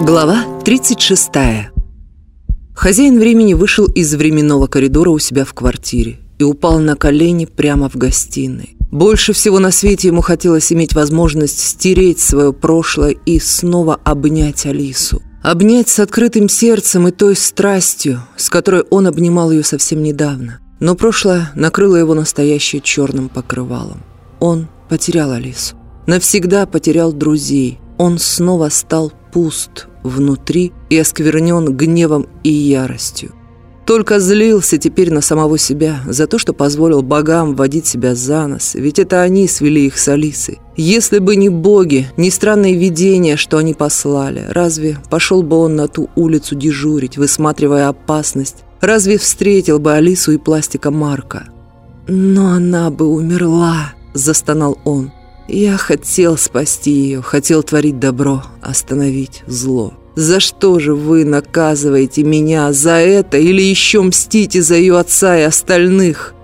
Глава 36 Хозяин времени вышел из временного коридора у себя в квартире и упал на колени прямо в гостиной. Больше всего на свете ему хотелось иметь возможность стереть свое прошлое и снова обнять Алису. Обнять с открытым сердцем и той страстью, с которой он обнимал ее совсем недавно. Но прошлое накрыло его настоящее черным покрывалом. Он потерял Алису. Навсегда потерял друзей. Он снова стал пуст внутри и осквернен гневом и яростью. Только злился теперь на самого себя за то, что позволил богам водить себя за нос, ведь это они свели их с Алисой. Если бы не боги, не странные видения, что они послали, разве пошел бы он на ту улицу дежурить, высматривая опасность? Разве встретил бы Алису и пластика Марка? «Но она бы умерла», – застонал он. Я хотел спасти ее, хотел творить добро, остановить зло. За что же вы наказываете меня? За это или еще мстите за ее отца и остальных?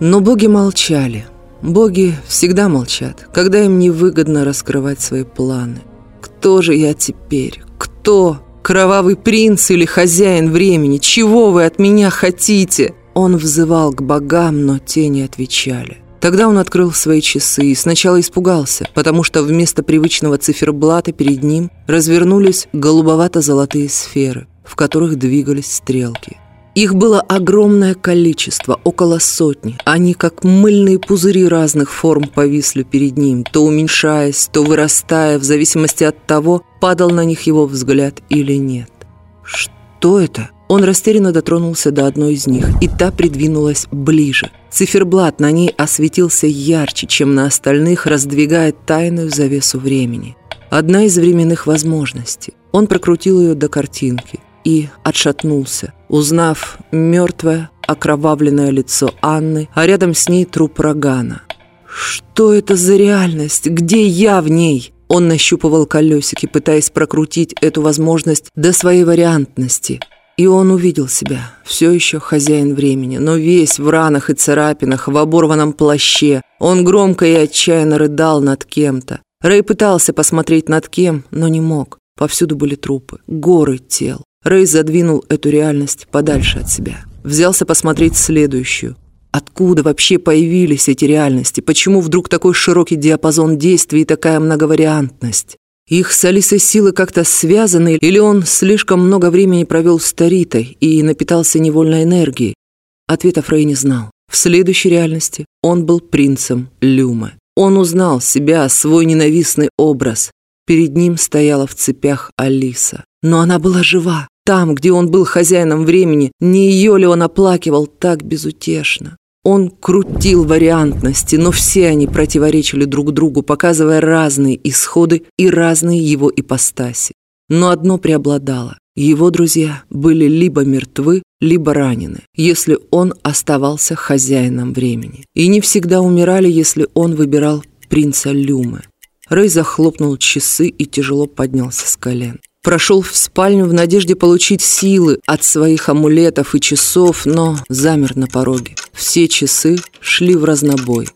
Но боги молчали. Боги всегда молчат, когда им невыгодно раскрывать свои планы. Кто же я теперь? Кто? Кровавый принц или хозяин времени? Чего вы от меня хотите? Он взывал к богам, но те не отвечали. Тогда он открыл свои часы и сначала испугался, потому что вместо привычного циферблата перед ним развернулись голубовато-золотые сферы, в которых двигались стрелки. Их было огромное количество, около сотни. Они, как мыльные пузыри разных форм, повисли перед ним, то уменьшаясь, то вырастая, в зависимости от того, падал на них его взгляд или нет. «Что это?» Он растерянно дотронулся до одной из них, и та придвинулась ближе. Циферблат на ней осветился ярче, чем на остальных, раздвигая тайную завесу времени. Одна из временных возможностей. Он прокрутил ее до картинки и отшатнулся, узнав мертвое, окровавленное лицо Анны, а рядом с ней труп Рогана. «Что это за реальность? Где я в ней?» Он нащупывал колесики, пытаясь прокрутить эту возможность до своей вариантности – и он увидел себя, все еще хозяин времени, но весь в ранах и царапинах, в оборванном плаще. Он громко и отчаянно рыдал над кем-то. Рэй пытался посмотреть над кем, но не мог. Повсюду были трупы, горы тел. Рэй задвинул эту реальность подальше от себя. Взялся посмотреть следующую. Откуда вообще появились эти реальности? Почему вдруг такой широкий диапазон действий и такая многовариантность? Их с Алисой силы как-то связаны, или он слишком много времени провел с Таритой и напитался невольной энергией? Ответа Фрей не знал. В следующей реальности он был принцем Люмы. Он узнал себя, свой ненавистный образ. Перед ним стояла в цепях Алиса. Но она была жива. Там, где он был хозяином времени, не ее ли он оплакивал так безутешно? Он крутил вариантности, но все они противоречили друг другу, показывая разные исходы и разные его ипостаси. Но одно преобладало. Его друзья были либо мертвы, либо ранены, если он оставался хозяином времени. И не всегда умирали, если он выбирал принца Люмы. Рэй захлопнул часы и тяжело поднялся с колен. Прошел в спальню в надежде получить силы от своих амулетов и часов, но замер на пороге. Все часы шли в разнобой.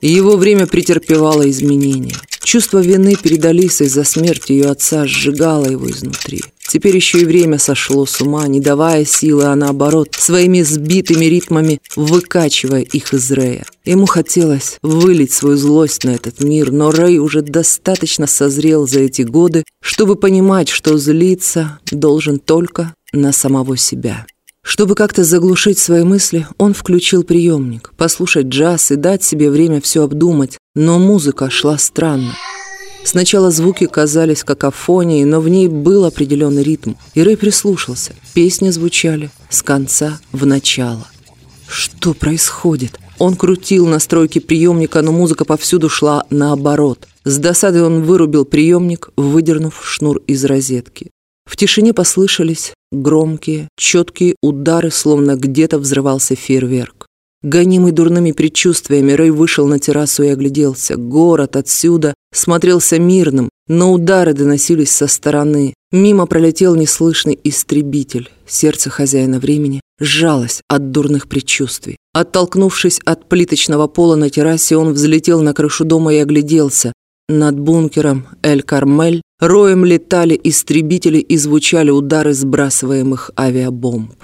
Его время претерпевало изменения. Чувство вины перед Алисой за смерть ее отца сжигало его изнутри. Теперь еще и время сошло с ума, не давая силы, а наоборот, своими сбитыми ритмами выкачивая их из Рэя. Ему хотелось вылить свою злость на этот мир, но Рэй уже достаточно созрел за эти годы, чтобы понимать, что злиться должен только на самого себя. Чтобы как-то заглушить свои мысли, он включил приемник, послушать джаз и дать себе время все обдумать, но музыка шла странно. Сначала звуки казались какофонией, но в ней был определенный ритм, и Рэй прислушался. Песни звучали с конца в начало. Что происходит? Он крутил настройки приемника, но музыка повсюду шла наоборот. С досадой он вырубил приемник, выдернув шнур из розетки. В тишине послышались громкие, четкие удары, словно где-то взрывался фейерверк. Гонимый дурными предчувствиями, Рэй вышел на террасу и огляделся. Город отсюда смотрелся мирным, но удары доносились со стороны. Мимо пролетел неслышный истребитель. Сердце хозяина времени сжалось от дурных предчувствий. Оттолкнувшись от плиточного пола на террасе, он взлетел на крышу дома и огляделся. Над бункером Эль-Кармель Роем летали истребители и звучали удары сбрасываемых авиабомб.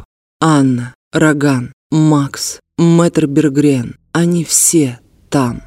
Анна, Роган, Макс, Мэтр Бергрен, они все там.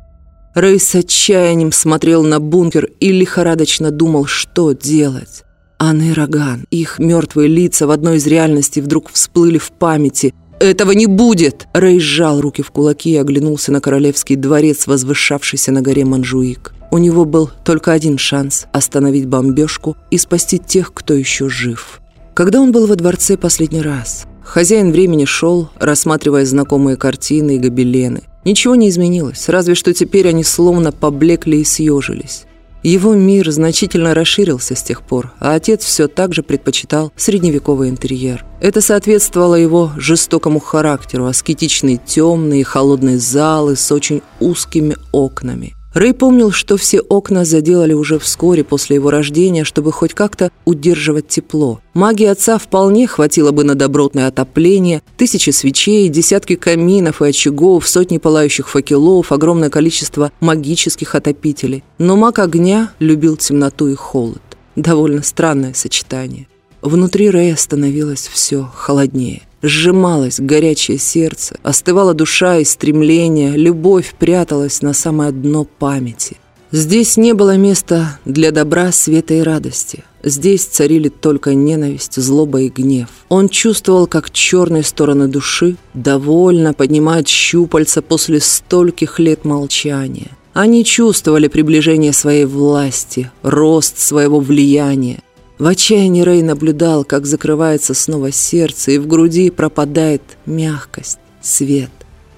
Рэй с отчаянием смотрел на бункер и лихорадочно думал, что делать. Анна и Роган, их мертвые лица в одной из реальностей вдруг всплыли в памяти. «Этого не будет!» Рэй сжал руки в кулаки и оглянулся на королевский дворец, возвышавшийся на горе Манжуик. У него был только один шанс остановить бомбежку и спасти тех, кто еще жив. Когда он был во дворце последний раз? Хозяин времени шел, рассматривая знакомые картины и гобелены. Ничего не изменилось, разве что теперь они словно поблекли и съежились. Его мир значительно расширился с тех пор, а отец все так же предпочитал средневековый интерьер. Это соответствовало его жестокому характеру, аскетичные темные холодные залы с очень узкими окнами – Рэй помнил, что все окна заделали уже вскоре после его рождения, чтобы хоть как-то удерживать тепло. Магии отца вполне хватило бы на добротное отопление, тысячи свечей, десятки каминов и очагов, сотни пылающих факелов, огромное количество магических отопителей. Но маг огня любил темноту и холод. Довольно странное сочетание. Внутри Рэя становилось все холоднее. Сжималось горячее сердце, остывала душа и стремление, любовь пряталась на самое дно памяти. Здесь не было места для добра, света и радости. Здесь царили только ненависть, злоба и гнев. Он чувствовал, как черные стороны души довольно поднимают щупальца после стольких лет молчания. Они чувствовали приближение своей власти, рост своего влияния. В отчаянии Рэй наблюдал, как закрывается снова сердце, и в груди пропадает мягкость, свет.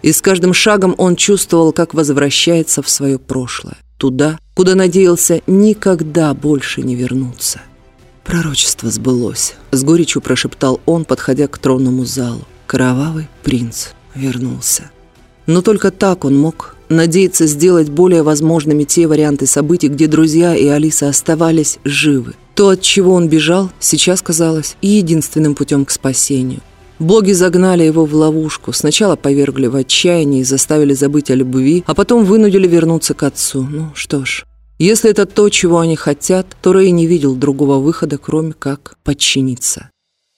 И с каждым шагом он чувствовал, как возвращается в свое прошлое, туда, куда надеялся никогда больше не вернуться. Пророчество сбылось, с горечью прошептал он, подходя к тронному залу. Кровавый принц вернулся. Но только так он мог надеяться сделать более возможными те варианты событий, где друзья и Алиса оставались живы. То, от чего он бежал, сейчас казалось единственным путем к спасению. Боги загнали его в ловушку, сначала повергли в отчаяние и заставили забыть о любви, а потом вынудили вернуться к отцу. Ну что ж, если это то, чего они хотят, то Рэй не видел другого выхода, кроме как подчиниться.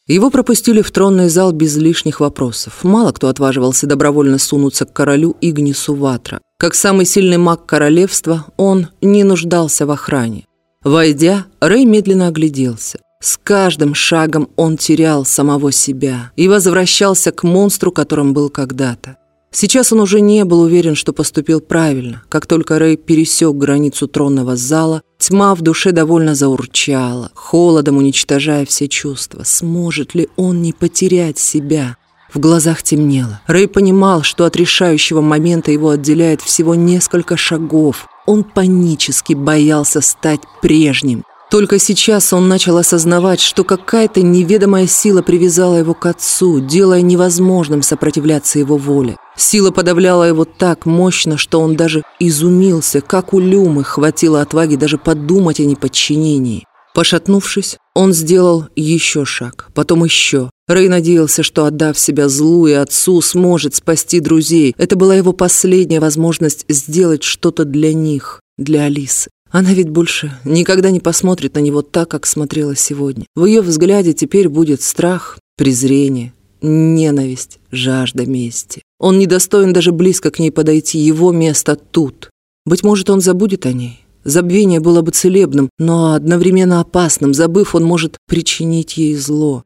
Его пропустили в тронный зал без лишних вопросов. Мало кто отваживался добровольно сунуться к королю Игнису Ватра. Как самый сильный маг королевства, он не нуждался в охране. Войдя, Рэй медленно огляделся. С каждым шагом он терял самого себя и возвращался к монстру, которым был когда-то. Сейчас он уже не был уверен, что поступил правильно. Как только Рэй пересек границу тронного зала, тьма в душе довольно заурчала, холодом уничтожая все чувства. Сможет ли он не потерять себя? В глазах темнело. Рэй понимал, что от решающего момента его отделяет всего несколько шагов. Он панически боялся стать прежним. Только сейчас он начал осознавать, что какая-то неведомая сила привязала его к отцу, делая невозможным сопротивляться его воле. Сила подавляла его так мощно, что он даже изумился, как у Люмы хватило отваги даже подумать о неподчинении. Пошатнувшись, он сделал еще шаг, потом еще. Рэй надеялся, что, отдав себя злу и отцу, сможет спасти друзей. Это была его последняя возможность сделать что-то для них, для Алисы. Она ведь больше никогда не посмотрит на него так, как смотрела сегодня. В ее взгляде теперь будет страх, презрение, ненависть, жажда мести. Он недостоин даже близко к ней подойти, его место тут. Быть может, он забудет о ней. Забвение было бы целебным, но одновременно опасным. Забыв, он может причинить ей зло.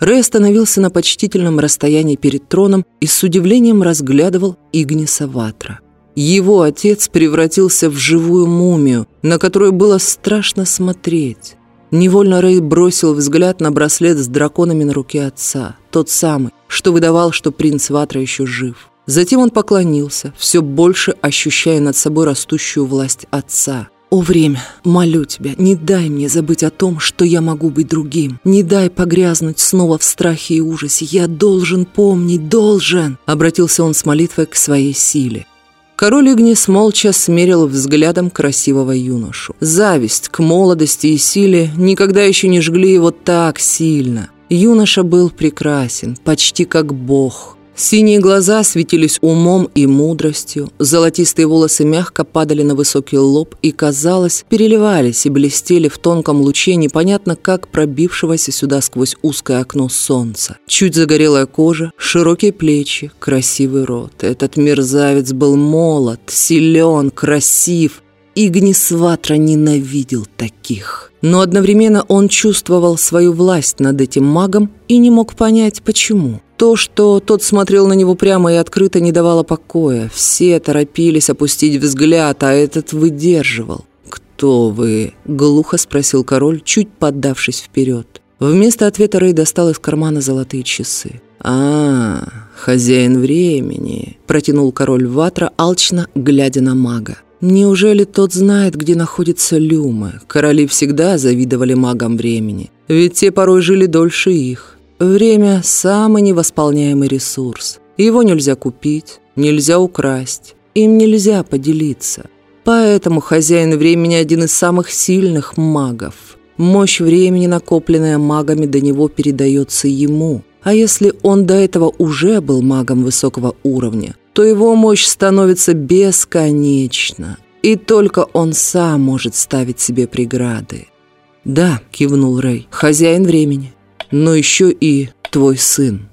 Рэй остановился на почтительном расстоянии перед троном и с удивлением разглядывал Игниса Ватра. Его отец превратился в живую мумию, на которую было страшно смотреть. Невольно Рэй бросил взгляд на браслет с драконами на руке отца, тот самый, что выдавал, что принц Ватра еще жив. Затем он поклонился, все больше ощущая над собой растущую власть отца – «О, время, молю тебя, не дай мне забыть о том, что я могу быть другим. Не дай погрязнуть снова в страхе и ужасе. Я должен помнить, должен!» Обратился он с молитвой к своей силе. Король Игнис молча смерил взглядом красивого юношу. Зависть к молодости и силе никогда еще не жгли его так сильно. Юноша был прекрасен, почти как бог. Синие глаза светились умом и мудростью, золотистые волосы мягко падали на высокий лоб и, казалось, переливались и блестели в тонком луче непонятно как пробившегося сюда сквозь узкое окно солнца. Чуть загорелая кожа, широкие плечи, красивый рот. Этот мерзавец был молод, силен, красив, Игнисватра ненавидел таких. Но одновременно он чувствовал свою власть над этим магом и не мог понять, почему. То, что тот смотрел на него прямо и открыто, не давало покоя. Все торопились опустить взгляд, а этот выдерживал. «Кто вы?» – глухо спросил король, чуть поддавшись вперед. Вместо ответа Рэй достал из кармана золотые часы. «А, хозяин времени», – протянул король Ватра, алчно глядя на мага. Неужели тот знает, где находится Люма? Короли всегда завидовали магам времени, ведь те порой жили дольше их. Время – самый невосполняемый ресурс. Его нельзя купить, нельзя украсть, им нельзя поделиться. Поэтому хозяин времени – один из самых сильных магов. Мощь времени, накопленная магами, до него передается ему. А если он до этого уже был магом высокого уровня, то его мощь становится бесконечна, и только он сам может ставить себе преграды. «Да», — кивнул Рэй, — «хозяин времени, но еще и твой сын».